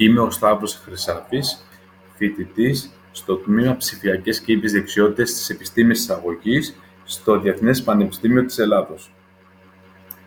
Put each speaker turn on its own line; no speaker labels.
Είμαι ο Σταύρος Χρυσάφης, φοιτητής στο Τμήμα Ψηφιακές και Ήπιες Δεξιότητες της Επιστήμης στο Διεθνές Πανεπιστήμιο της Ελλάδος.